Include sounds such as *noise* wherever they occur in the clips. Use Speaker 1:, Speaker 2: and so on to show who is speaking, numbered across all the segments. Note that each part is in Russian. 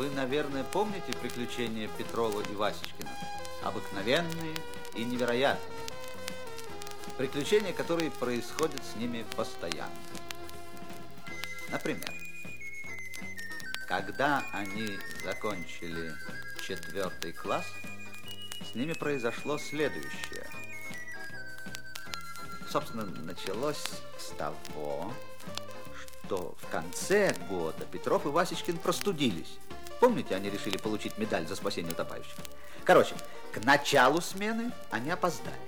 Speaker 1: Вы, наверное, помните приключения Петрова и Васечкина? Обыкновенные и невероятные. Приключения, которые происходят с ними постоянно. Например, когда они закончили четвертый класс, с ними произошло следующее. Собственно, началось с того, что в конце года Петров и Васечкин простудились. Помните, они решили получить медаль за спасение утопающих? Короче, к началу смены они опоздали.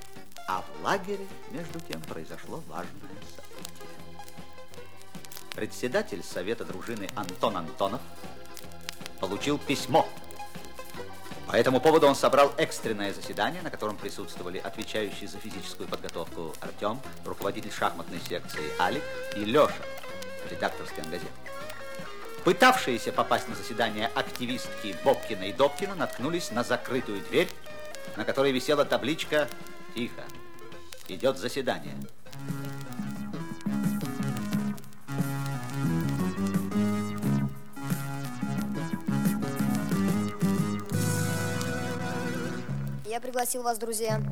Speaker 1: А в лагере, между тем, произошло важное. Председатель Совета дружины Антон Антонов получил письмо. По этому поводу он собрал экстренное заседание, на котором присутствовали отвечающий за физическую подготовку Артем, руководитель шахматной секции Алик и Леша, редактор газеты. Пытавшиеся попасть на заседание активистки Бобкина и Добкина наткнулись на закрытую дверь, на которой висела табличка «Тихо, идет заседание».
Speaker 2: Я пригласил вас, друзья,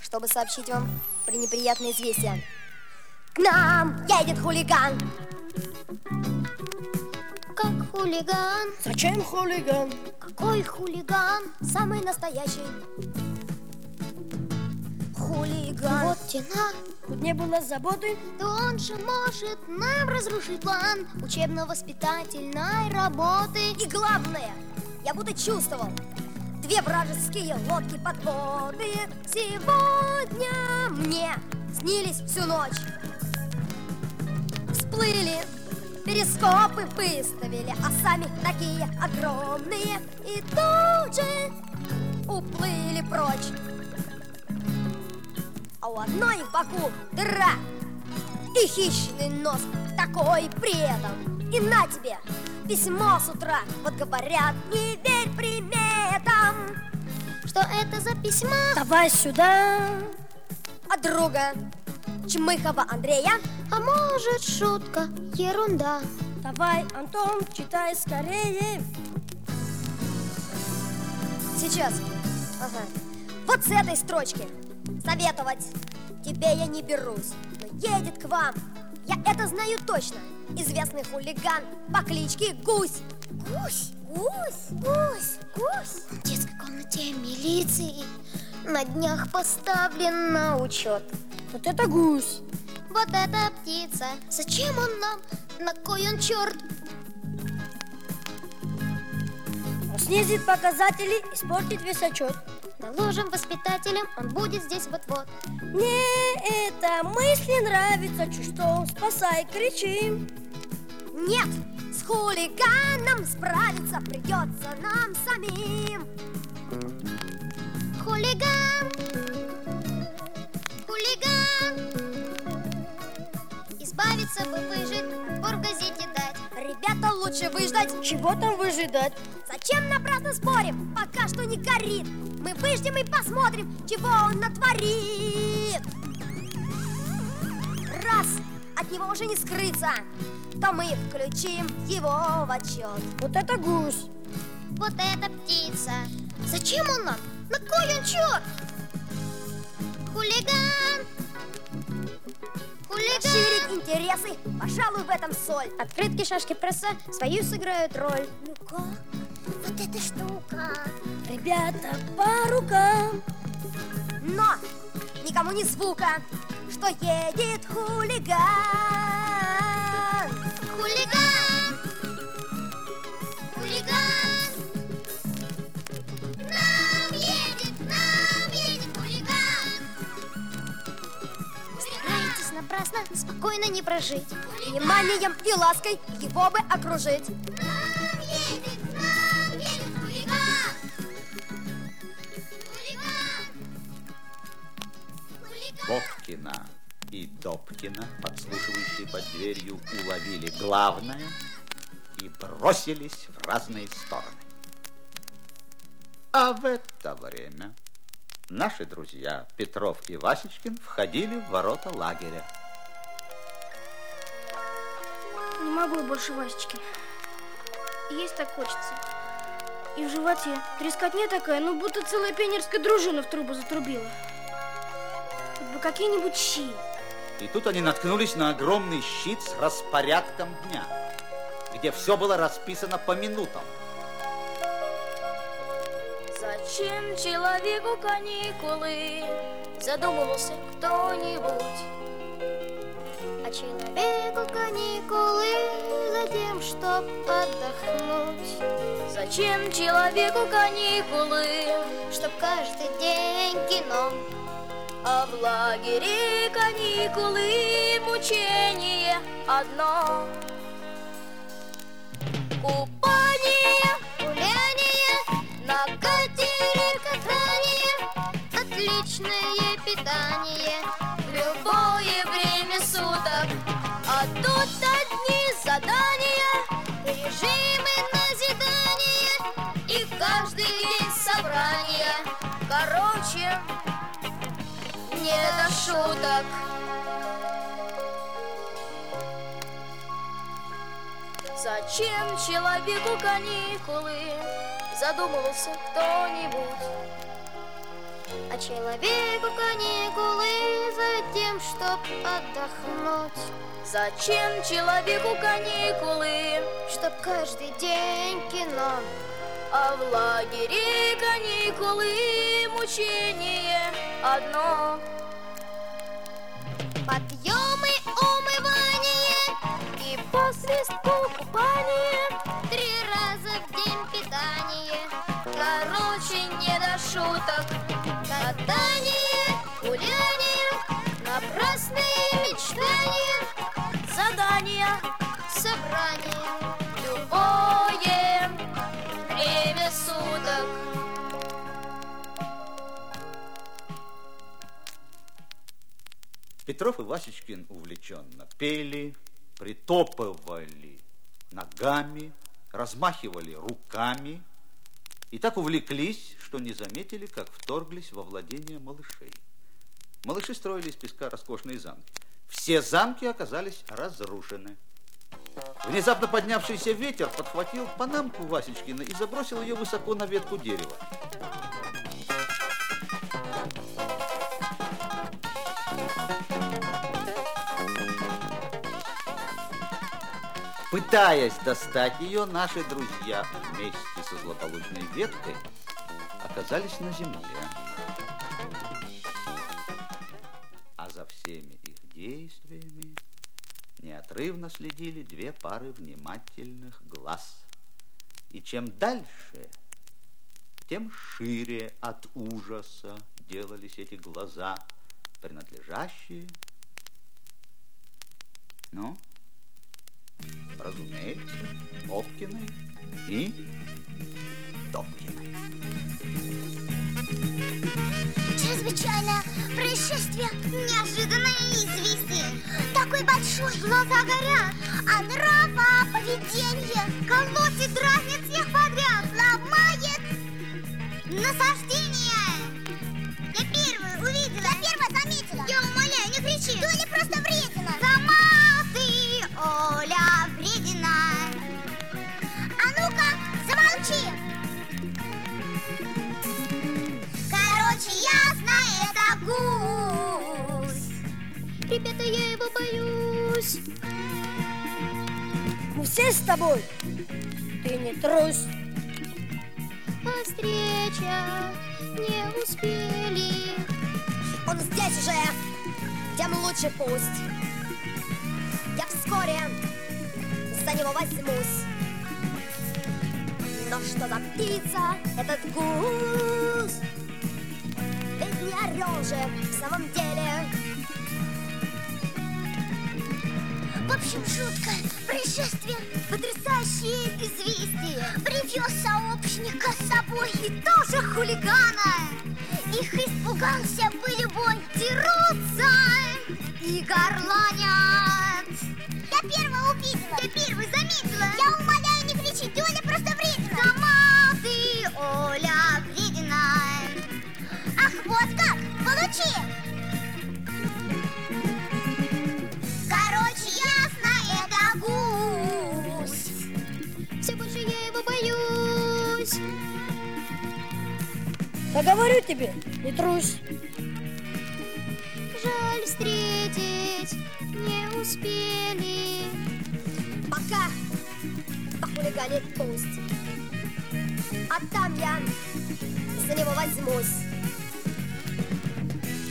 Speaker 2: чтобы сообщить вам пренеприятное известие. К нам едет хулиган! хулиган.
Speaker 3: Зачем хулиган?
Speaker 2: Какой хулиган? Самый настоящий. Хулиган.
Speaker 3: Вот тена. Тут не было заботы.
Speaker 2: Да он же может нам разрушить план учебно-воспитательной работы. И главное, я будто чувствовал, Две вражеские лодки подводные Сегодня мне снились всю ночь Всплыли перископы выставили, а сами такие огромные и тут же уплыли прочь. А у одной в боку дыра и хищный нос такой при. И на тебе письмо с утра, вот говорят, не верь приметам. Что это за письмо?
Speaker 3: Давай сюда.
Speaker 2: От друга Чмыхова Андрея. А может шутка, ерунда.
Speaker 3: Давай, Антон, читай скорее.
Speaker 2: Сейчас. Ага. Вот с этой строчки. Советовать тебе я не берусь. Но едет к вам Я это знаю точно Известный хулиган по кличке Гусь Гусь? Гусь? Гусь? Гусь? В детской комнате милиции На днях поставлен на учет
Speaker 3: вот это гусь.
Speaker 2: Вот это птица. Зачем он нам? На кой он черт?
Speaker 3: Он снизит показатели, испортит весь отчет.
Speaker 2: Доложим воспитателям, он будет здесь вот-вот.
Speaker 3: Мне эта мысль нравится, чуть что он спасай, кричим.
Speaker 2: Нет, с хулиганом справиться придется нам самим. Хулиган избавиться бы выжить, в газете дать. Ребята, лучше выждать.
Speaker 3: Чего там выжидать?
Speaker 2: Зачем напрасно спорим? Пока что не горит. Мы выждем и посмотрим, чего он натворит. Раз от него уже не скрыться, то мы включим его в отчет.
Speaker 3: Вот это гусь.
Speaker 2: Вот это птица. Зачем он нам? На кой он черт? Хулиган! Хулиган! Ширить интересы, пожалуй, в этом соль. Открытки шашки пресса свою сыграют роль. Ну-ка, вот эта штука.
Speaker 3: Ребята, по рукам.
Speaker 2: Но никому ни звука, что едет хулиган. Хулиган! Хулиган! Нам едет, нам едет хулиган! Старайтесь напрасно, спокойно не прожить. Вниманием и лаской его бы окружить.
Speaker 1: Добкина, подслушивающие под дверью, уловили главное и бросились в разные стороны. А в это время наши друзья Петров и Васечкин входили в ворота лагеря.
Speaker 4: Не могу больше, Васечкин. Есть так хочется. И в животе трескотня такая, ну будто целая пионерская дружина в трубу затрубила. Хоть бы какие-нибудь щи.
Speaker 1: И тут они наткнулись на огромный щит с распорядком дня, где все было расписано по минутам.
Speaker 5: Зачем человеку каникулы? Задумывался кто-нибудь.
Speaker 6: А человеку каникулы за тем, чтоб отдохнуть
Speaker 5: Зачем человеку каникулы?
Speaker 6: Чтоб каждый день кино
Speaker 5: А в лагере каникулы мучение одно. Купание,
Speaker 6: Гуляние,
Speaker 5: на
Speaker 6: катере катание Отличное питание
Speaker 5: шуток. Зачем человеку каникулы? Задумывался кто-нибудь.
Speaker 6: А человеку каникулы за тем, чтоб отдохнуть
Speaker 5: Зачем человеку каникулы?
Speaker 6: Чтоб каждый день кино
Speaker 5: А в лагере каникулы мучение одно. Свистку купание.
Speaker 6: Три раза в день питание
Speaker 5: Короче, не до шуток.
Speaker 6: Катание, гуляние
Speaker 5: Напрасные мечтания, задания,
Speaker 6: Собрание
Speaker 5: любое время суток.
Speaker 1: Петров и Васечкин увлеченно пели, притопывали ногами, размахивали руками и так увлеклись, что не заметили, как вторглись во владение малышей. Малыши строили из песка роскошные замки. Все замки оказались разрушены. Внезапно поднявшийся ветер подхватил панамку Васечкина и забросил ее высоко на ветку дерева. Пытаясь достать ее, наши друзья вместе со злополучной веткой оказались на земле. А за всеми их действиями неотрывно следили две пары внимательных глаз. И чем дальше, тем шире от ужаса делались эти глаза, принадлежащие, ну, разумеется, Опкиной и Топкиной.
Speaker 6: Чрезвычайное происшествие Неожиданное известие Такой большой, глаза горят А нрава, поведение Колотит, дразнит всех подряд Ломает насаждение. Я первую увидела. Я первая заметила. Я умоляю, не кричи. Доля просто вредина
Speaker 4: Ребята, я его боюсь. Мы все с тобой. Ты не трусь.
Speaker 6: А встреча не успели Он здесь уже, тем лучше пусть Я вскоре за него возьмусь Но что за птица этот гусь? Ведь не орел же в самом деле В общем, жутко. Происшествие. Потрясающее известие. Привез сообщника с собой. И тоже хулигана. Их испугался бы любой. Дерутся и горланят. Я первая увидела. я первый заметила. Я умоляю не кричить. Оля, просто вредина. Сама ты, Оля, вредина.
Speaker 7: Ах, вот как. Получи. Я
Speaker 4: говорю тебе, не трусь.
Speaker 7: Жаль встретить не успели. Пока похулиганит пусть. А там я за него возьмусь.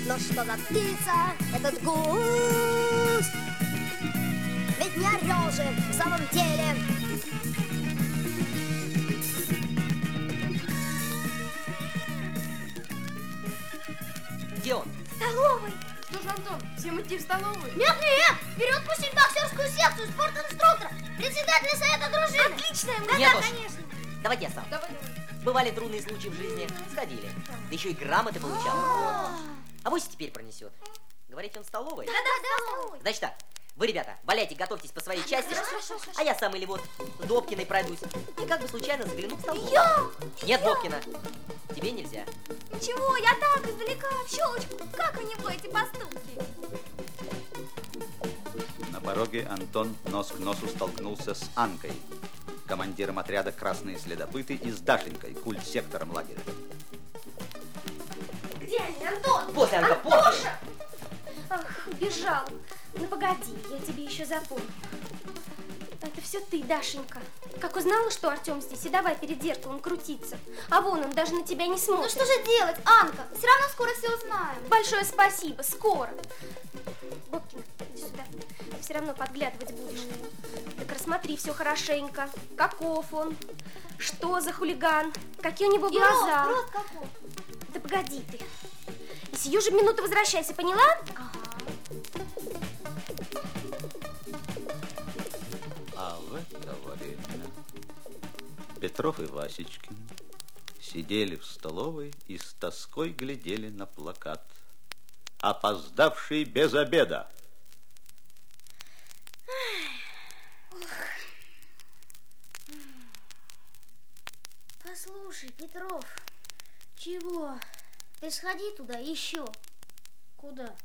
Speaker 7: Но что за птица этот гусь? Ведь не орел же в самом деле.
Speaker 8: Где он?
Speaker 4: Столовый. Что ж, Антон, всем идти в столовую?
Speaker 7: Нет, нет, вперед пустить боксерскую секцию спортинструктора, председателя совета дружины. Отличная
Speaker 8: мысль. Нет уж.
Speaker 7: конечно.
Speaker 8: Давайте я сам.
Speaker 4: Давай, давай.
Speaker 8: Бывали трудные случаи в жизни. Сходили. Да еще и грамоты получал. А вось теперь пронесет. Говорите, он в столовой?
Speaker 7: Да, да, да.
Speaker 8: Значит так, вы, ребята, валяйте, готовьтесь по своей части, а я сам или вот с Добкиной пройдусь. И как бы случайно загляну в столовую.
Speaker 7: Я?
Speaker 8: Нет, Добкина, тебе нельзя.
Speaker 7: Чего? Я так издалека, в щелочку. Как у него эти поступки?
Speaker 1: На пороге Антон нос к носу столкнулся с Анкой, командиром отряда «Красные следопыты» и с Дашенькой, культ-сектором лагеря.
Speaker 7: Где они, Антон?
Speaker 8: После, Анка, после!
Speaker 4: Ах, убежал. Ну погоди, я тебе еще запомню. Это все ты, Дашенька. Как узнала, что Артем здесь, и давай перед зеркалом крутиться. А вон он даже на тебя не смотрит.
Speaker 7: Ну что же делать, Анка? Все равно скоро все узнаем.
Speaker 4: Большое спасибо, скоро. Бобкин, иди сюда. Ты все равно подглядывать будешь. Так рассмотри все хорошенько. Каков он? Что за хулиган? Какие у него
Speaker 7: И
Speaker 4: глаза?
Speaker 7: рост, рост какой?
Speaker 4: Да погоди ты. И сию же минуту возвращайся, поняла?
Speaker 1: А Петров и Васечкин сидели в столовой и с тоской глядели на плакат. Опоздавший без обеда.
Speaker 7: Послушай, Петров, чего? Ты сходи туда еще.
Speaker 4: Куда?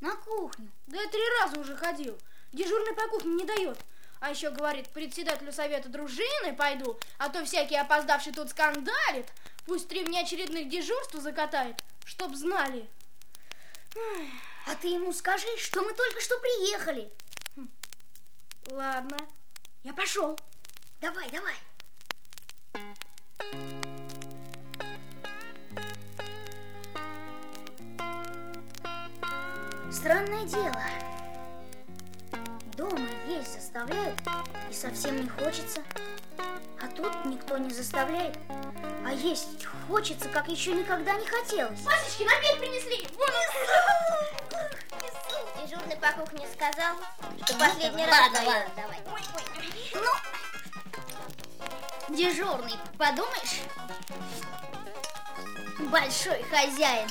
Speaker 7: На кухню.
Speaker 4: Да я три раза уже ходил. Дежурный по кухне не дает. А еще говорит, председателю совета дружины пойду, а то всякий опоздавший тут скандалит. Пусть три внеочередных дежурства закатает, чтоб знали.
Speaker 7: А ты ему скажи, что мы только что приехали.
Speaker 4: Ладно, я пошел.
Speaker 7: Давай, давай. Странное дело. Дома заставляют, и совсем не хочется. А тут никто не заставляет, а есть хочется, как еще никогда не хотелось.
Speaker 4: Масечки, обед принесли! Вон
Speaker 7: Дежурный по кухне сказал, что последний
Speaker 9: ладно,
Speaker 7: раз...
Speaker 9: ладно,
Speaker 7: дает.
Speaker 9: давай.
Speaker 7: Ну, дежурный, подумаешь? Большой хозяин.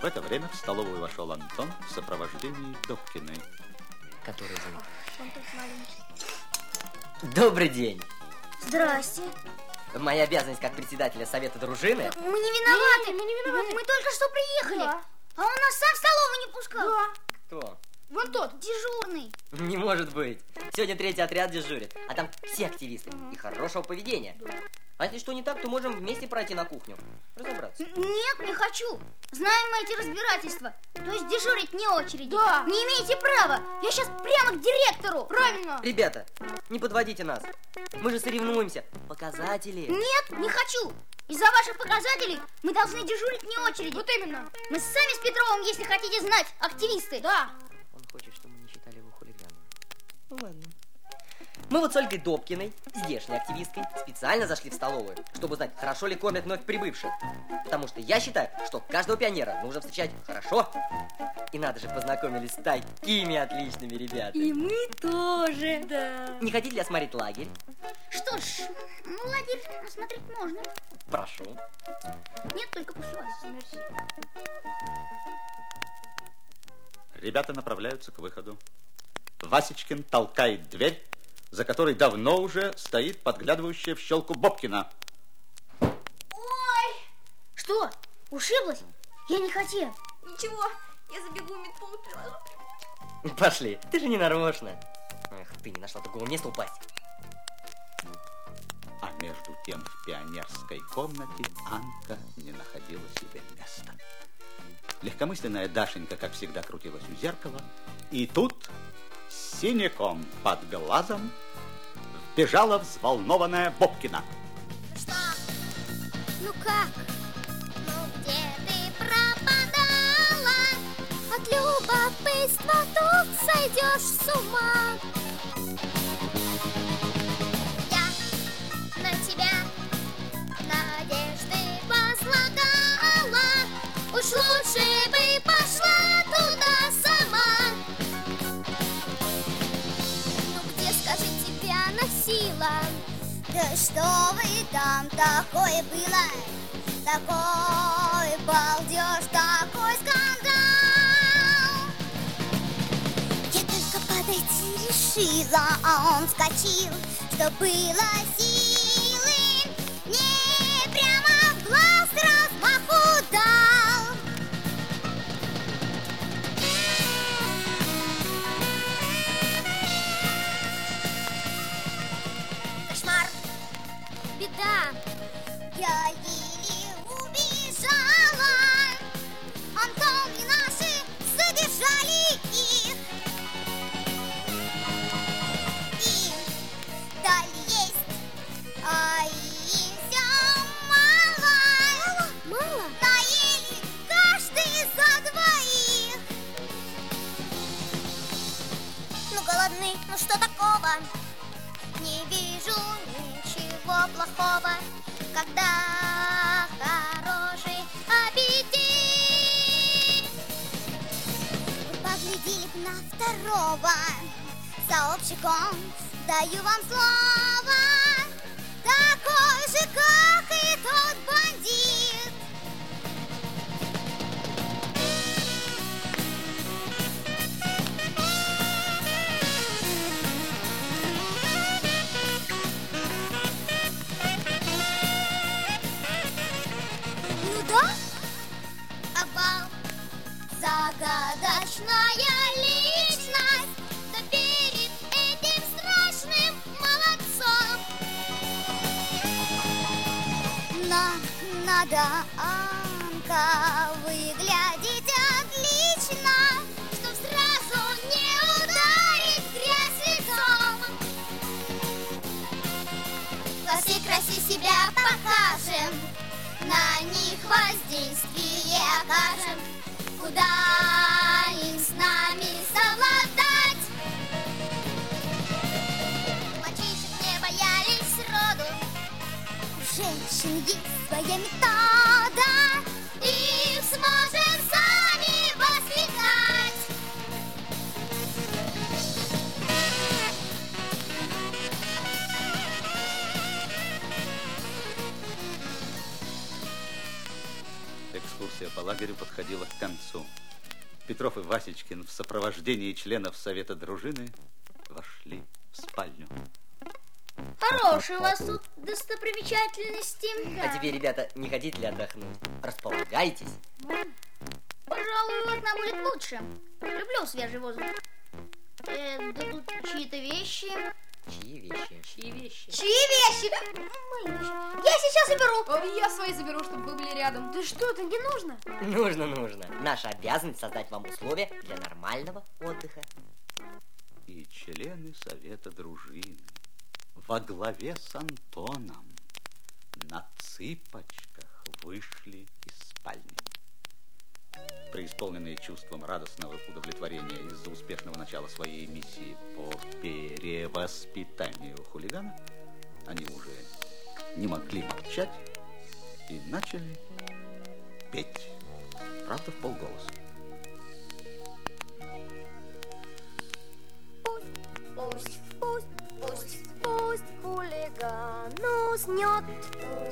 Speaker 1: В это время в столовую вошел Антон в сопровождении Добкиной.
Speaker 8: Который зовут? Добрый день.
Speaker 7: Здрасте.
Speaker 8: Моя обязанность как председателя совета дружины
Speaker 7: Мы не виноваты.
Speaker 4: Не, мы не виноваты.
Speaker 7: Мы только что приехали.
Speaker 4: Да.
Speaker 7: А он нас сам в столовую не пускал.
Speaker 4: Да.
Speaker 8: Кто?
Speaker 4: Вон тот.
Speaker 7: Дежурный.
Speaker 8: Не может быть. Сегодня третий отряд дежурит, а там все активисты и хорошего поведения. А если что не так, то можем вместе пройти на кухню. Разобраться.
Speaker 7: Нет, не хочу. Знаем мы эти разбирательства. То есть дежурить не очереди.
Speaker 4: Да.
Speaker 7: Не имеете права. Я сейчас прямо к директору.
Speaker 4: Правильно.
Speaker 8: Ребята, не подводите нас. Мы же соревнуемся. Показатели.
Speaker 7: Нет, не хочу. Из-за ваших показателей мы должны дежурить не очереди.
Speaker 4: Вот именно.
Speaker 7: Мы сами с Петровым, если хотите знать, активисты.
Speaker 4: Да.
Speaker 8: Хочет, чтобы мы не считали его хулиганом. Ну ладно. Мы вот с Ольгой Добкиной, здешней активисткой, специально зашли в столовую, чтобы узнать, хорошо ли кормят вновь прибывших. Потому что я считаю, что каждого пионера нужно встречать хорошо. И надо же, познакомились с такими отличными ребятами.
Speaker 4: мы тоже. Да.
Speaker 8: Не хотите ли осмотреть лагерь?
Speaker 7: Что ж, ну, лагерь осмотреть можно.
Speaker 8: Прошу.
Speaker 7: Нет, только после вас.
Speaker 1: Ребята направляются к выходу. Васечкин толкает дверь, за которой давно уже стоит подглядывающая в щелку Бобкина.
Speaker 7: Ой! Что, ушиблась? Я не хотел.
Speaker 10: Ничего, я забегу в медпункт, приложу.
Speaker 8: Пошли, ты же не нарочно. Эх, ты не нашла другого места упасть.
Speaker 1: А между тем в пионерской комнате Анка не находила себе места. Легкомысленная Дашенька, как всегда, крутилась у зеркала. И тут синяком под глазом бежала взволнованная Бобкина.
Speaker 6: Что? Ну как?
Speaker 10: Ну где ты пропадала? От любопытства тут сойдешь с ума. Лучше бы пошла туда сама. Ну где, скажи, тебя носила?
Speaker 6: Да что вы там такое было? Такой балдеж, такой скандал! Я только подойти решила, а он вскочил, что было силы. даю вам слово, Женщин есть своя метода. Их сможем сами воспитать.
Speaker 1: Экскурсия по лагерю подходила к концу. Петров и Васечкин в сопровождении членов совета дружины вошли в спальню.
Speaker 7: Хорошие у вас тут достопримечательности.
Speaker 8: А теперь, ребята, не хотите ли отдохнуть? Располагайтесь.
Speaker 7: Пожалуй, вот нам будет лучше. Люблю свежий воздух. Э, да тут чьи-то вещи.
Speaker 8: Чьи вещи?
Speaker 11: Чьи вещи?
Speaker 7: Чьи вещи? Мои вещи. Я сейчас заберу.
Speaker 11: Я свои заберу, чтобы вы были рядом.
Speaker 7: Да что это, не нужно?
Speaker 8: Нужно, нужно. Наша обязанность создать вам условия для нормального отдыха.
Speaker 1: И члены совета дружины во главе с Антоном на цыпочках вышли из спальни. Преисполненные чувством радостного удовлетворения из-за успешного начала своей миссии по перевоспитанию хулигана, они уже не могли молчать и начали петь. Правда, в полголоса.
Speaker 5: よ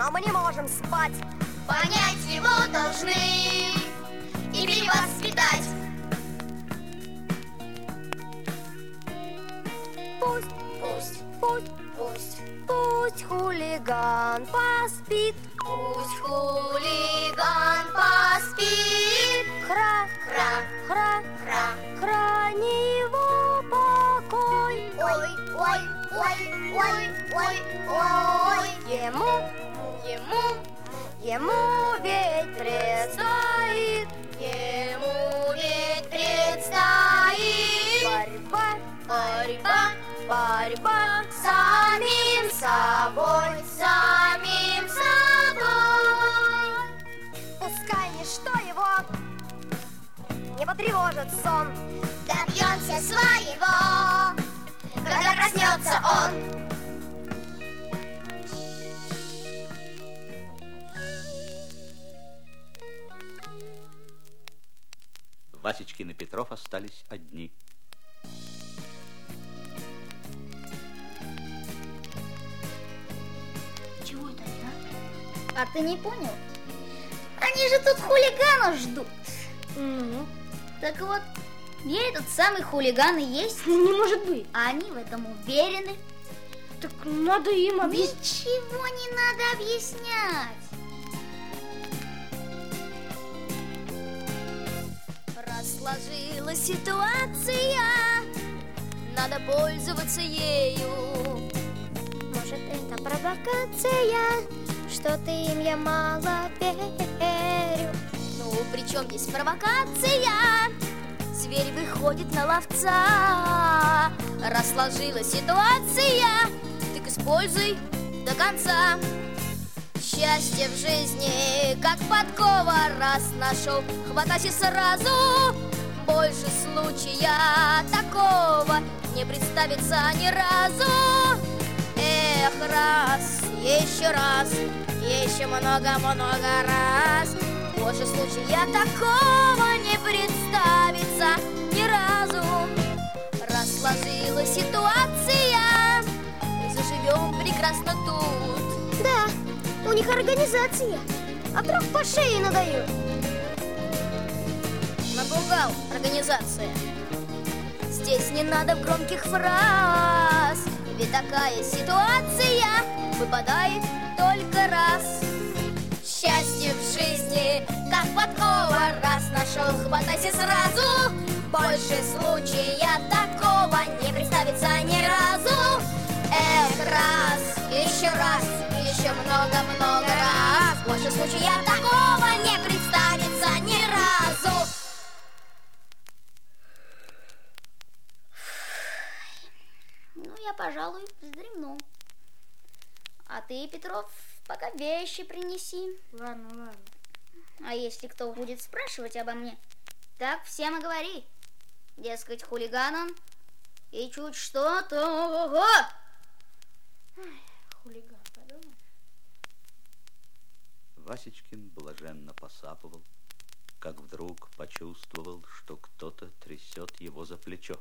Speaker 6: но мы
Speaker 5: не можем спать.
Speaker 6: понять его должны и перевоспитать.
Speaker 5: Пусть,
Speaker 6: Пусть,
Speaker 5: пусть,
Speaker 6: пусть,
Speaker 5: пусть хулиган поспит.
Speaker 6: пусть хулиган
Speaker 5: ему ведь предстоит
Speaker 6: ему ведь предстоит
Speaker 5: борьба,
Speaker 6: борьба
Speaker 5: борьба
Speaker 6: с самим собой, самим собой.
Speaker 5: Пускай ничто его не потревожит сон.
Speaker 6: Добьемся своего, когда проснется он.
Speaker 1: Васечкин и Петров остались одни.
Speaker 4: Чего это они, а?
Speaker 6: А ты не понял? Они же тут хулиганов ждут.
Speaker 4: Ну,
Speaker 6: Так вот, я этот самый хулиган и есть,
Speaker 4: не может быть.
Speaker 6: а они в этом уверены.
Speaker 4: Так надо им объяснить.
Speaker 6: Ничего не надо объяснять.
Speaker 5: Сложилась ситуация, надо пользоваться ею. Может, это провокация, что ты им я мало верю. Ну, при чем здесь провокация? Зверь выходит на ловца. Раз сложилась ситуация, так используй до конца. Счастье в жизни, как подкова, раз нашел, хватайся сразу. Больше случая такого не представится ни разу. Эх, раз, еще раз, еще много-много раз. Больше случая такого не представится ни разу. Раз сложилась ситуация, заживем прекрасно тут. Да, у них организация. А вдруг по шее надают? Напугал организация. Здесь не надо громких фраз, ведь такая ситуация выпадает только раз. Счастье в жизни, как подкова, раз нашел, хватайся сразу. Больше случая такого не представится ни разу. Эх, раз, еще раз, еще много-много раз. Больше случая такого не представится ни разу.
Speaker 6: Ну, я, пожалуй, вздремну. А ты, Петров, пока вещи принеси.
Speaker 4: Ладно, ладно.
Speaker 6: А если кто будет спрашивать обо мне, так всем и говори. Дескать, хулиган он, и чуть что, то... Ого!
Speaker 4: Хулиган, подумай.
Speaker 1: Васечкин блаженно посапывал, как вдруг почувствовал, что кто-то трясет его за плечо.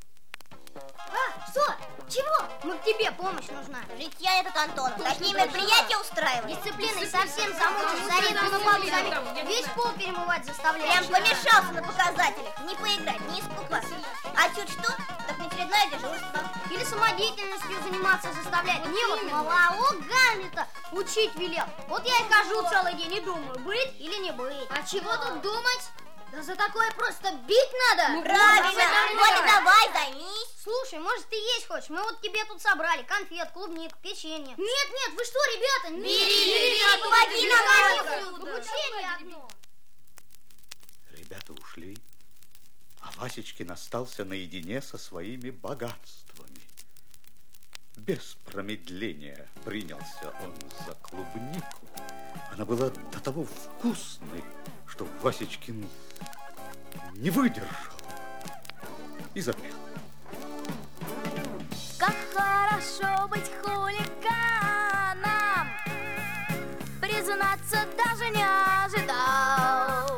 Speaker 5: А, что? Чего? К тебе помощь нужна.
Speaker 6: Ведь я этот Антон, такие мероприятия устраиваю.
Speaker 5: Дисциплиной совсем замучил зарядными палками. Весь пол перемывать заставляешь.
Speaker 6: Прям помешался на показателях. Не поиграть, не испугаться. А чуть что, так очередное дежурство.
Speaker 5: Или самодеятельностью заниматься заставлять. Мне вот малого Гамлета учить велел. Вот я и хожу целый день и думаю, быть или не быть. А чего тут думать? Да за такое просто бить надо.
Speaker 6: Правильно, вот и давай займись.
Speaker 5: Слушай, может ты есть хочешь? Мы вот тебе тут собрали конфет, клубник, печенье. Нет, нет, вы что, ребята?
Speaker 6: Бери,
Speaker 5: нет,
Speaker 6: уводи
Speaker 5: нет,
Speaker 6: на
Speaker 5: нет,
Speaker 6: улицу.
Speaker 5: Обучение одно.
Speaker 1: Ребята ушли, а Васечкин остался наедине со своими богатствами. Без промедления принялся он за клубнику. Она была до того вкусной, что Васечкин не выдержал и запел.
Speaker 5: Как хорошо быть хулиганом, признаться даже не ожидал.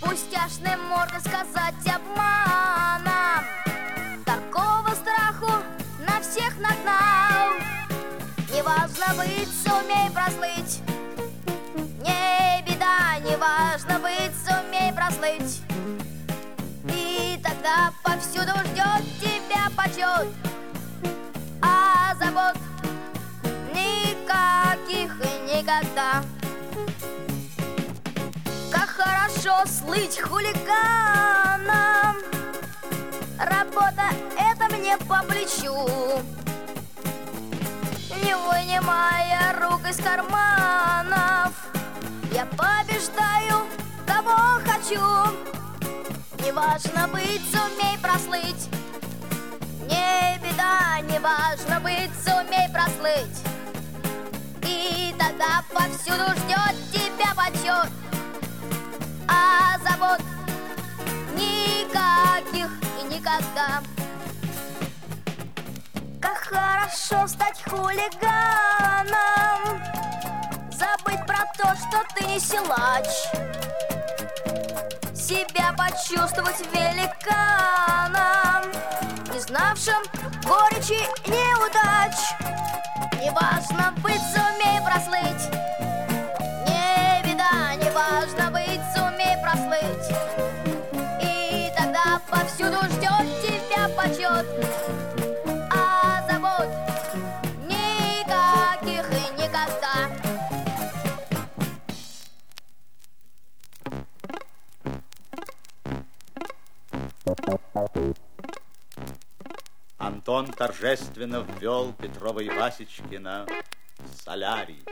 Speaker 5: Пустяшным можно сказать обманом, такого страху на всех нагнал. Неважно быть, сумей прослыть, и тогда повсюду ждет тебя почет, а забот никаких и никогда. Как хорошо слыть хулиганом, работа это мне по плечу. Не вынимая рук из карманов, я побеждаю, кого хочу. Не важно быть, сумей прослыть. Не беда, не важно быть, сумей прослыть. И тогда повсюду ждет тебя почет. А забот никаких и никогда. Как хорошо стать хулиганом то, что ты не силач Себя почувствовать великаном Не знавшим горечи неудач. Неважно быть, сумей прослыть
Speaker 1: Антон торжественно ввел Петрова и Васечкина солярий,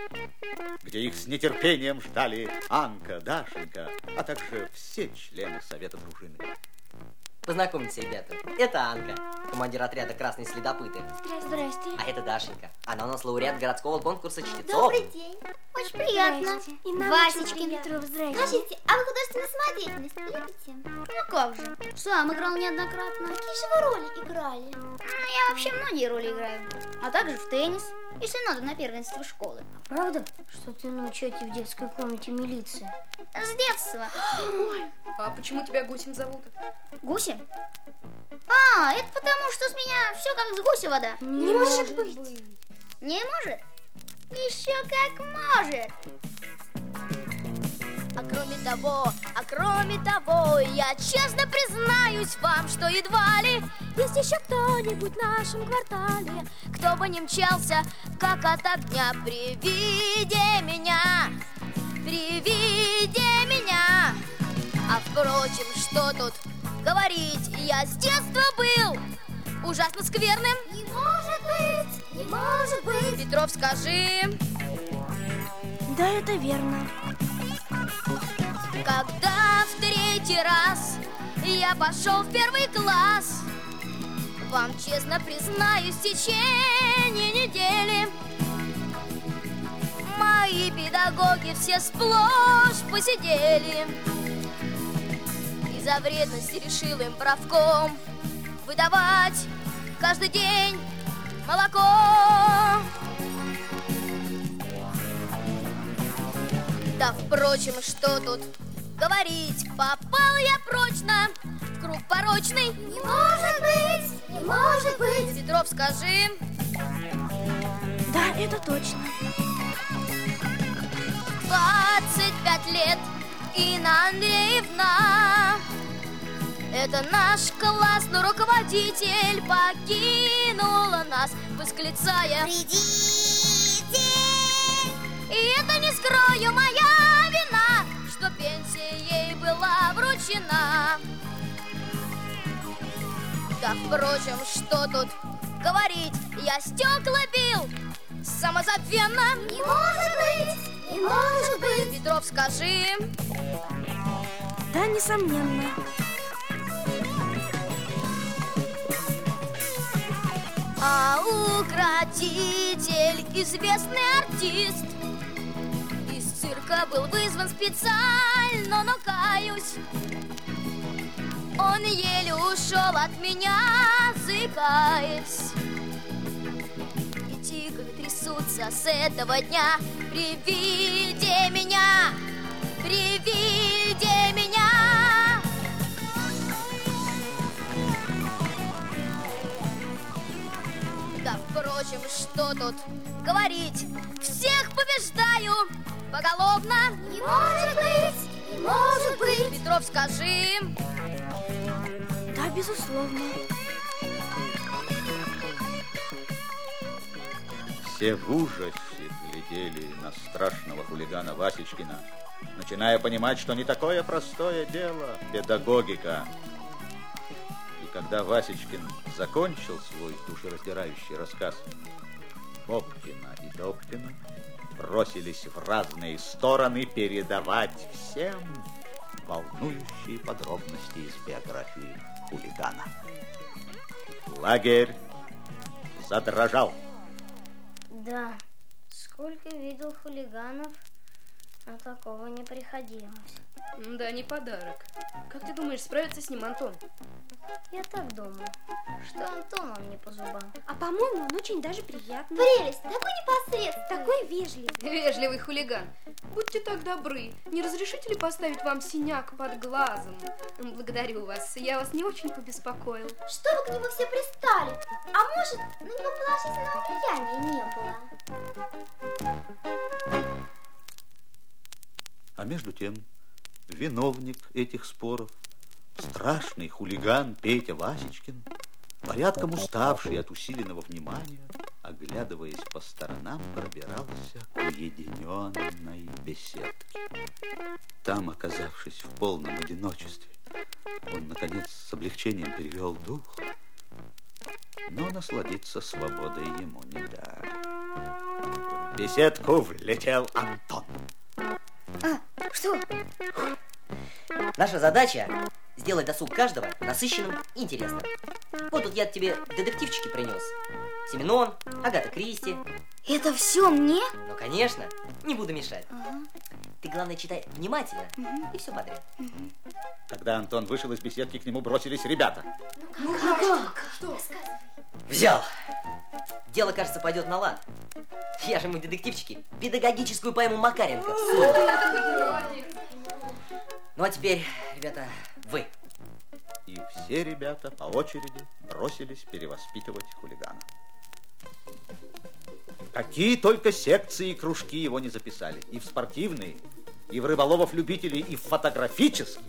Speaker 1: где их с нетерпением ждали Анка, Дашенька, а также все члены Совета дружины.
Speaker 8: Познакомьтесь, ребята. Это Анка, командир отряда «Красные следопыты».
Speaker 4: Здрасте.
Speaker 8: А это Дашенька. Она у нас лауреат городского конкурса чтецов.
Speaker 6: Добрый день. Очень приятно.
Speaker 4: Здрасте. И нам
Speaker 6: Васечкин.
Speaker 4: очень Петров, здрасте.
Speaker 6: Скажите, а вы художественную самодеятельность любите? Ну как же, сам играл неоднократно. Какие же вы роли играли? Я вообще многие роли играю. А также в теннис, если надо, на первенство школы.
Speaker 4: Правда, что ты на учете в детской комнате милиции?
Speaker 6: С детства.
Speaker 12: А почему тебя Гусем зовут?
Speaker 6: Гусем? А, это потому, что с меня все как с гуся вода.
Speaker 4: Не, может быть.
Speaker 6: Не может? Еще как может.
Speaker 5: А кроме того, а кроме того, я честно признаюсь вам, что едва ли есть еще кто-нибудь в нашем квартале, кто бы не мчался, как от огня при виде меня, при виде меня. А впрочем, что тут говорить, я с детства был ужасно скверным.
Speaker 6: Не может быть, не может быть.
Speaker 5: Петров, скажи,
Speaker 4: Да, это верно.
Speaker 5: Когда в третий раз я пошел в первый класс Вам честно признаюсь, в течение недели Мои педагоги все сплошь посидели. Из-за вредности решил им правком Выдавать каждый день молоко Да, впрочем, что тут говорить? Попал я прочно. В круг порочный.
Speaker 6: Не может быть, не может быть.
Speaker 5: Петров, скажи,
Speaker 4: Да, это точно.
Speaker 5: 25 лет Инна Андреевна. Это наш классный руководитель. Покинула нас, восклицая.
Speaker 6: Придите.
Speaker 5: И это не скрою моя вина Что пенсия ей была вручена. Да, впрочем, что тут говорить Я стекла бил. Самозабвенно.
Speaker 6: Не может быть, не может быть.
Speaker 5: Петров, скажи,
Speaker 4: Да, несомненно.
Speaker 5: а укротитель известный артист Цирка был вызван специально, но каюсь. Он еле ушел от меня, заикаясь И тигры трясутся с этого дня. При виде меня, при виде меня. Да, впрочем, что тут говорить? Всех побеждаю поголовно
Speaker 6: Не может быть, не
Speaker 5: Может быть.
Speaker 6: Петров, скажи.
Speaker 4: Да, безусловно.
Speaker 1: Все в ужасе глядели на страшного хулигана Васечкина, начиная понимать, что не такое простое дело педагогика. И когда Васечкин закончил свой душераздирающий рассказ, Бобкина и Добкина бросились в разные стороны передавать всем волнующие подробности из биографии хулигана. Лагерь задрожал.
Speaker 6: Да, сколько видел хулиганов, а такого не приходилось.
Speaker 12: Да, не подарок. Как ты думаешь, справится с ним Антон?
Speaker 6: Я так думаю, что Антон он не по зубам.
Speaker 4: А по-моему, он очень даже приятный.
Speaker 5: Прелесть, такой непосредственный.
Speaker 4: Такой вежливый.
Speaker 12: Вежливый хулиган. Будьте так добры. Не разрешите ли поставить вам синяк под глазом? Благодарю вас. Я вас не очень побеспокоил.
Speaker 5: Что вы к нему все пристали? А может, на него положительного влияния не было?
Speaker 1: А между тем, виновник этих споров, страшный хулиган Петя Васечкин, порядком уставший от усиленного внимания, оглядываясь по сторонам, пробирался к уединенной беседке. Там, оказавшись в полном одиночестве, он, наконец, с облегчением перевел дух, но насладиться свободой ему не дали. В беседку влетел Антон.
Speaker 6: Что?
Speaker 8: Наша задача сделать досуг каждого насыщенным и интересным. Вот тут я тебе детективчики принес. Семенон, Агата Кристи.
Speaker 6: Это все мне?
Speaker 8: Ну, конечно, не буду мешать. Ты, главное, читай внимательно и все подряд.
Speaker 1: Когда Антон вышел из беседки, к нему бросились ребята.
Speaker 8: Взял. Дело, кажется, пойдет на лад. Я же ему детективчики педагогическую поэму Макаренко. Ну, а теперь, ребята, вы.
Speaker 1: И все ребята по очереди бросились перевоспитывать хулигана. Какие только секции и кружки его не записали. И в спортивные, и в рыболовов-любителей, и в фотографический,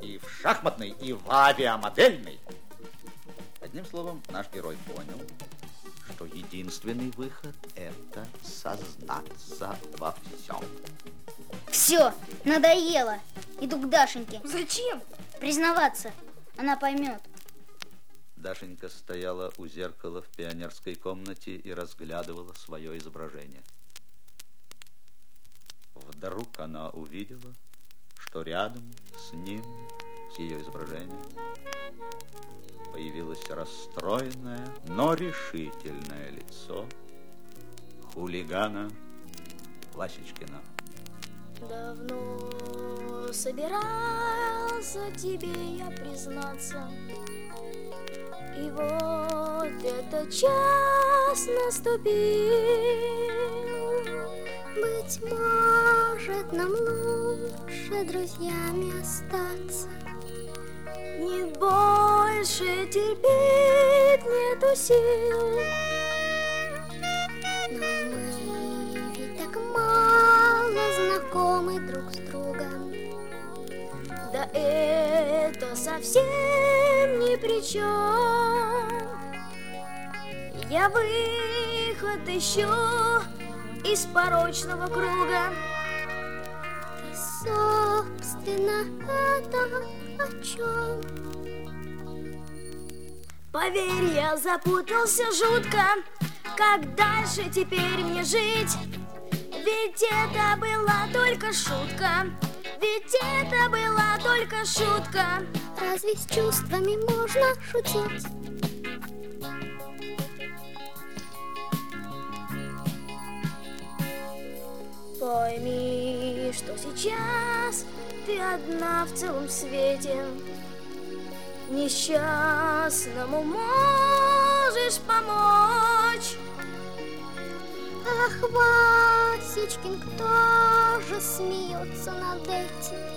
Speaker 1: и в шахматный, и в авиамодельный. Одним словом, наш герой понял, что единственный выход – это сознаться во всем.
Speaker 6: Все, надоело. Иду к Дашеньке.
Speaker 4: Зачем?
Speaker 6: Признаваться. Она поймет.
Speaker 1: Дашенька стояла у зеркала в пионерской комнате и разглядывала свое изображение. Вдруг она увидела, что рядом с ним, ее изображением, появилось расстроенное, но решительное лицо хулигана Васечкина.
Speaker 5: Давно собирался тебе я признаться. И вот этот час наступил. Быть может, нам лучше друзьями остаться больше терпеть нету сил. Но мы ведь так мало знакомы друг с другом. Да это совсем ни при чем Я выход ищу из порочного круга. Ты, собственно, это о чем? Поверь, я запутался жутко Как дальше теперь мне жить? Ведь это была только шутка Ведь это была только шутка Разве с чувствами можно шутить? Пойми, что сейчас ты одна в целом свете Несчастному можешь помочь. Ах, Васечкин, кто же смеется над этим?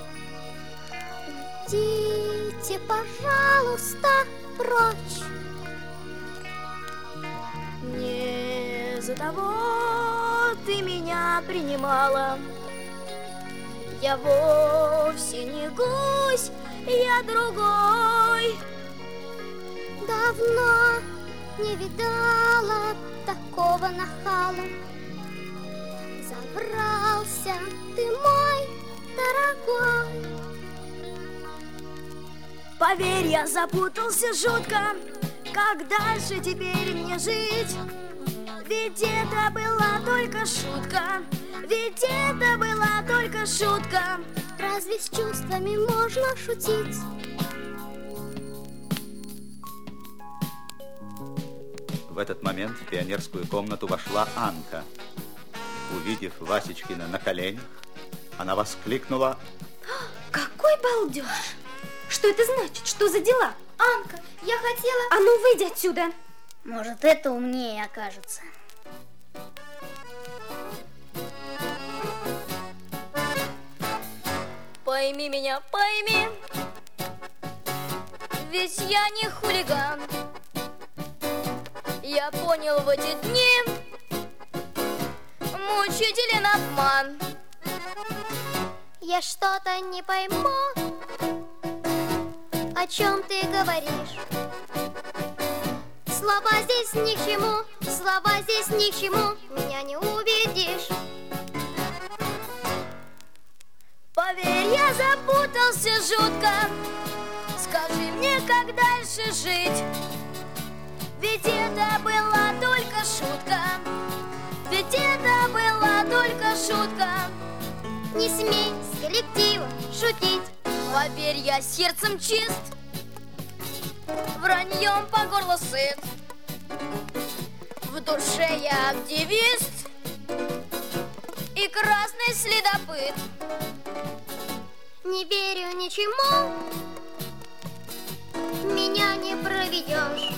Speaker 5: Уйдите, пожалуйста, прочь. Не за того ты меня принимала. Я вовсе не гусь, я другой. Давно не видала такого нахала. Забрался ты мой дорогой. Поверь, я запутался жутко, как дальше теперь мне жить? Ведь это была только шутка, ведь это была только шутка. Разве с чувствами можно шутить?
Speaker 1: В этот момент в пионерскую комнату вошла Анка. Увидев Васечкина на коленях, она воскликнула.
Speaker 12: Какой балдеж! Что это значит? Что за дела?
Speaker 6: Анка, я хотела...
Speaker 12: А ну, выйди отсюда!
Speaker 6: Может, это умнее окажется.
Speaker 5: Пойми меня, пойми, ведь я не хулиган. Я понял в эти дни мучителен обман. Я что-то не пойму, о чем ты говоришь. Слова здесь ни к чему, слова здесь ни к чему, меня не убедишь. Я запутался жутко, скажи мне, как дальше жить. Ведь это была только шутка, ведь это была только шутка. Не смей с коллективом шутить, поверь, я сердцем чист, враньем по горло сыт. В душе я активист и красный следопыт. Не верю ничему, меня не проведешь.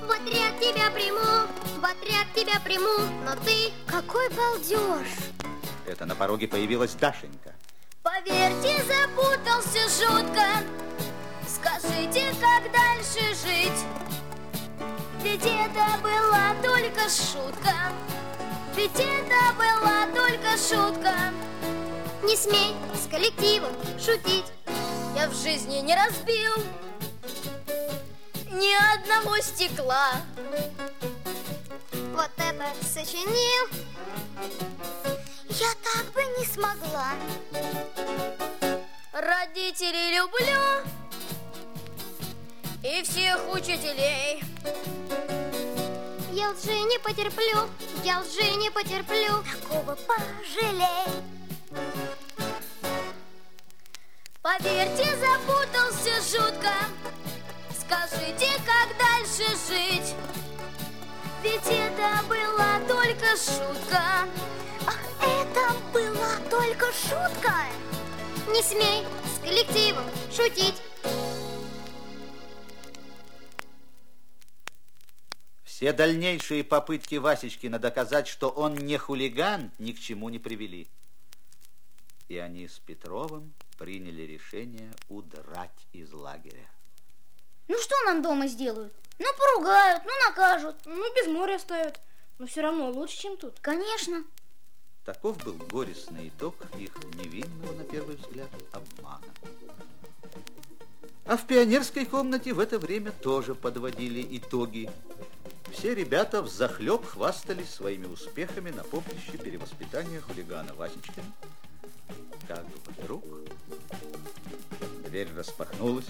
Speaker 5: В отряд тебя приму, в отряд тебя приму, но ты какой балдеж!
Speaker 1: Это на пороге появилась Дашенька.
Speaker 5: Поверьте, запутался жутко. Скажите, как дальше жить? Ведь это была только шутка. Ведь это была только шутка. Не смей с коллективом шутить. Я в жизни не разбил ни одного стекла. Вот это сочинил я так бы не смогла. Родителей люблю и всех учителей. Я лжи не потерплю, я лжи не потерплю. Такого пожалей. Поверьте, запутался жутко. Скажите, как дальше жить? Ведь это была только шутка. Ах, это была только шутка. Не смей с коллективом шутить.
Speaker 1: Все дальнейшие попытки Васечкина доказать, что он не хулиган, ни к чему не привели. И они с Петровым приняли решение удрать из лагеря.
Speaker 6: Ну что нам дома сделают? Ну поругают, ну накажут.
Speaker 4: Ну, без моря оставят. Но все равно лучше, чем тут.
Speaker 6: Конечно.
Speaker 1: Таков был горестный итог их невинного, на первый взгляд, обмана. А в пионерской комнате в это время тоже подводили итоги. Все ребята взахлеб хвастались своими успехами на поприще перевоспитания хулигана Васечкина. Как вдруг дверь распахнулась,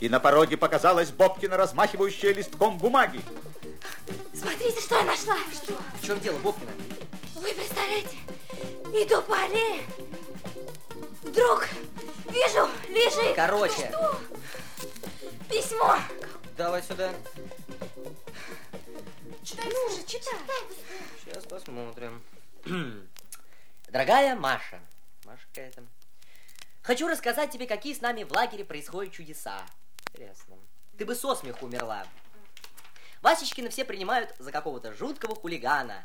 Speaker 1: и на пороге показалась Бобкина, размахивающая листком бумаги.
Speaker 12: Смотрите, что я нашла. Что?
Speaker 8: В чем дело, Бобкина?
Speaker 12: Вы представляете, иду по аллее, вдруг вижу, лежит...
Speaker 8: Короче.
Speaker 12: Что? Письмо.
Speaker 8: Давай сюда.
Speaker 12: Читай, ну же, читай.
Speaker 8: Сейчас посмотрим. *clears throat* Дорогая Маша. Маша какая-то. Хочу рассказать тебе, какие с нами в лагере происходят чудеса. Интересно. Ты бы со смеху умерла. Васечкина все принимают за какого-то жуткого хулигана.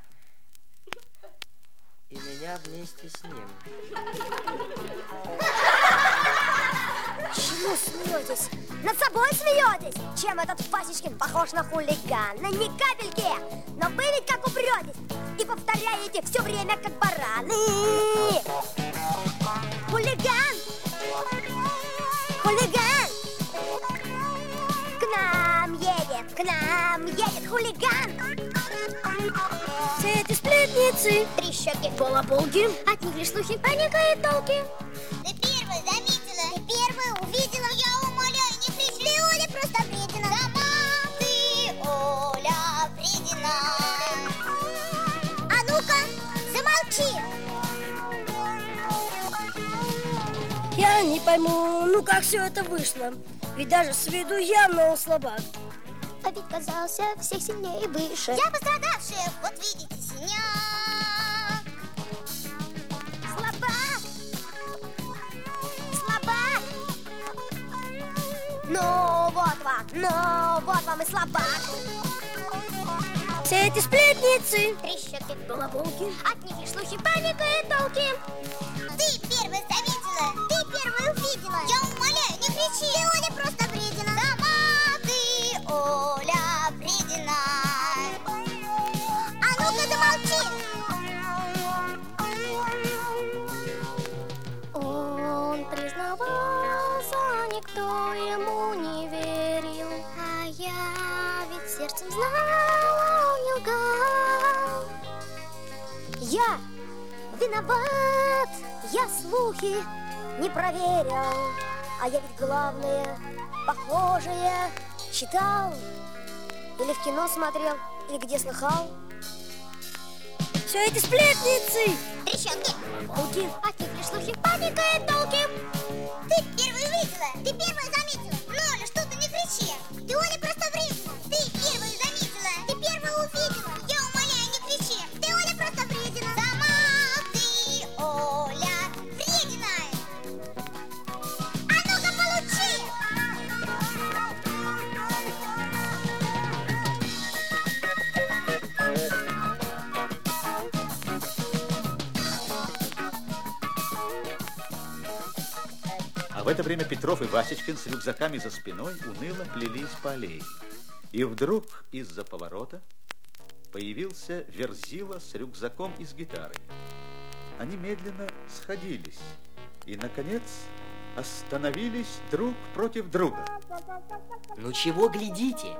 Speaker 8: И меня вместе с ним.
Speaker 5: Чему смеетесь? Над собой смеетесь? Чем этот Васечкин похож на хулигана? Ни капельки! Но вы ведь как упретесь?
Speaker 2: И повторяете все время, как бараны Хулиган! Хулиган! К нам едет, к нам едет хулиган
Speaker 3: Все эти сплетницы,
Speaker 2: Три щеки,
Speaker 3: балаболки,
Speaker 2: от них лишь слухи, паника и толки
Speaker 6: Ты первая заметила, ты первая увидела. Я умоляю, не ты Оля просто вредина. Сама ты, Оля, вредина. А ну-ка, замолчи.
Speaker 3: Я не пойму, ну как все это вышло? Ведь даже с виду явно он слабак.
Speaker 2: А ведь казался всех сильнее и выше
Speaker 6: Я пострадавшая, вот видите, синяк.
Speaker 2: Слабак! Слабак! Ну вот вам, ну вот вам и слабак
Speaker 3: Все эти сплетницы,
Speaker 2: Три щеки,
Speaker 3: балаболки,
Speaker 2: от них лишь слухи, паника и толки виноват, я слухи не проверил А я ведь главное, похожее читал Или в кино смотрел, или где слыхал
Speaker 3: все эти сплетницы,
Speaker 6: Три щеки.
Speaker 2: Балки, от них лишь слухи, паника и толки
Speaker 6: Ты первая увидела, ты первая заметила. Ну, Оля, что ты не кричи. Ты Оля просто вредина. А
Speaker 1: в это время Петров и Васечкин с рюкзаками за спиной уныло плелись по аллее. И вдруг из-за поворота появился Верзила с рюкзаком и с гитарой. Они медленно сходились и, наконец, остановились друг против друга.
Speaker 8: Ну чего глядите?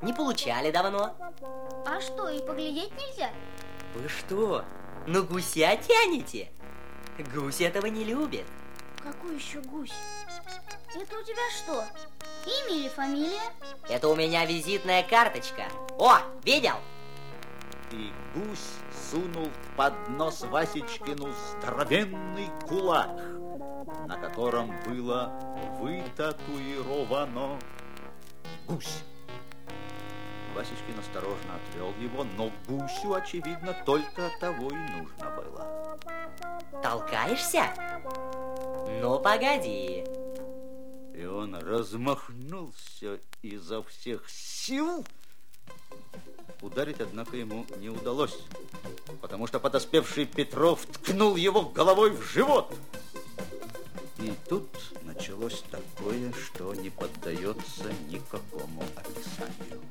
Speaker 8: Не получали давно.
Speaker 6: А что, и поглядеть нельзя?
Speaker 8: Вы что, на гуся тянете? Гусь этого не любит.
Speaker 3: Какой еще гусь?
Speaker 6: Это у тебя что? Имя или фамилия?
Speaker 8: Это у меня визитная карточка. О, видел?
Speaker 1: И гусь сунул под нос Васечкину здоровенный кулак, на котором было вытатуировано гусь. Васечкин осторожно отвел его, но гусю, очевидно, только того и нужно было.
Speaker 8: Толкаешься? Ну, погоди.
Speaker 1: И он размахнулся изо всех сил. Ударить, однако, ему не удалось, потому что подоспевший Петров ткнул его головой в живот. И тут началось такое, что не поддается никакому описанию.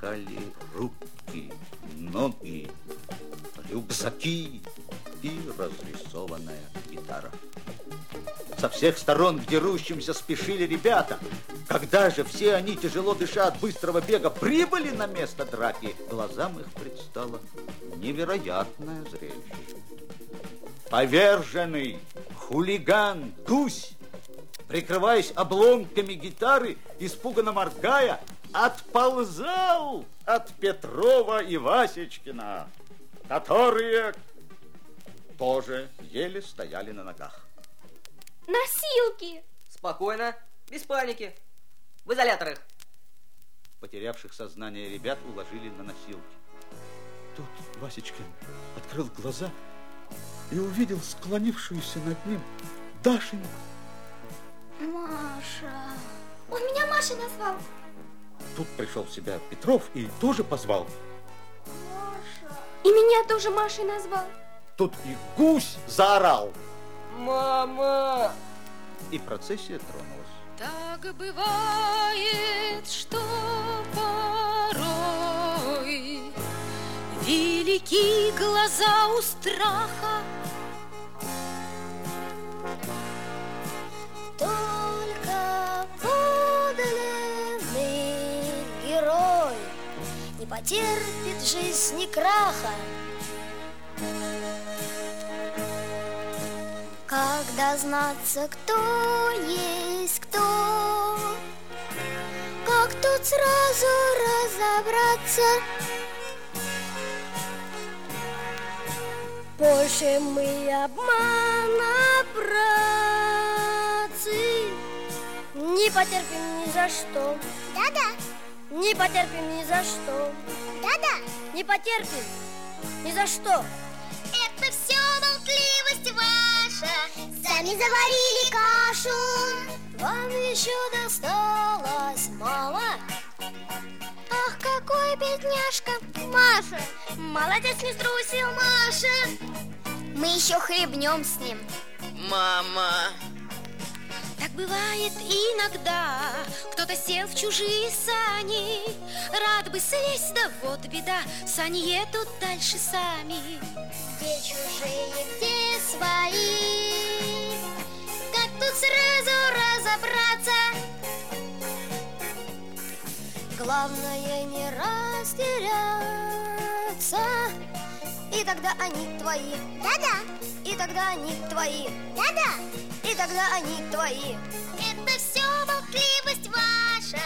Speaker 1: Мелькали руки, ноги, рюкзаки и разрисованная гитара. Со всех сторон к дерущимся спешили ребята. Когда же все они, тяжело дыша от быстрого бега, прибыли на место драки, глазам их предстало невероятное зрелище. Поверженный хулиган Гусь, прикрываясь обломками гитары, испуганно моргая, отползал от Петрова и Васечкина, которые тоже еле стояли на ногах.
Speaker 4: Носилки!
Speaker 8: Спокойно, без паники. В изолятор их.
Speaker 1: Потерявших сознание ребят уложили на носилки. Тут Васечкин открыл глаза и увидел склонившуюся над ним Дашеньку.
Speaker 6: Маша. Он меня Машей назвал.
Speaker 1: Тут пришел в себя Петров и тоже позвал.
Speaker 4: И меня тоже Машей назвал.
Speaker 1: Тут и гусь заорал.
Speaker 8: Мама!
Speaker 1: И процессия тронулась.
Speaker 11: Так бывает, что порой велик велики глаза у страха.
Speaker 2: Только герой Не потерпит жизни краха. Когда знаться, кто есть кто Как тут сразу разобраться? Больше мы обмана, братцы, не потерпим ни за что.
Speaker 10: Да-да,
Speaker 2: Не потерпим ни за что.
Speaker 10: да-да.
Speaker 2: Не потерпим ни за что.
Speaker 10: Это все болтливость ваша. Сами заварили кашу.
Speaker 2: Вам еще досталось мало.
Speaker 10: Ах, какой бедняжка Маша. Молодец, не струсил Маша. Мы еще хлебнем с ним.
Speaker 13: Мама.
Speaker 11: Так бывает иногда, кто-то сел в чужие сани, рад бы слезть, да вот беда, сани едут дальше сами.
Speaker 10: Где чужие, где свои? Как тут сразу разобраться?
Speaker 2: Главное не растеряться. И тогда они твои.
Speaker 10: Да-да,
Speaker 2: И тогда они твои.
Speaker 10: да-да.
Speaker 2: И тогда они твои.
Speaker 10: Это все болтливость ваша.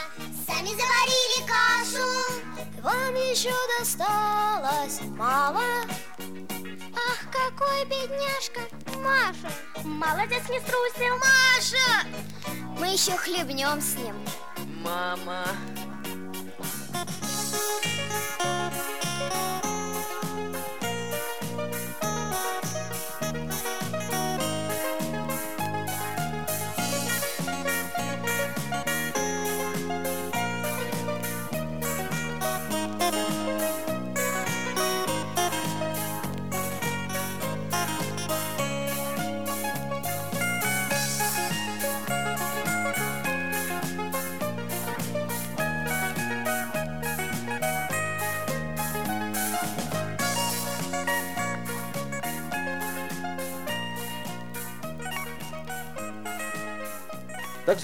Speaker 10: Сами заварили кашу.
Speaker 2: Вам еще досталось мало.
Speaker 10: Ах, какой бедняжка Маша. Молодец, не струсил Маша. Мы еще хлебнем с ним.
Speaker 13: Мама.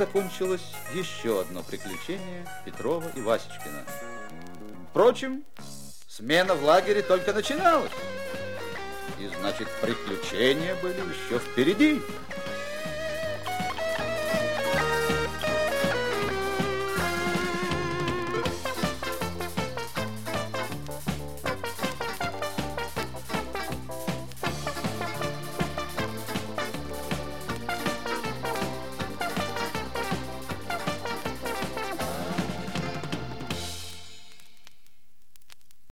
Speaker 1: Закончилось еще одно приключение Петрова и Васечкина. Впрочем, смена в лагере только начиналась. И значит, приключения были еще впереди.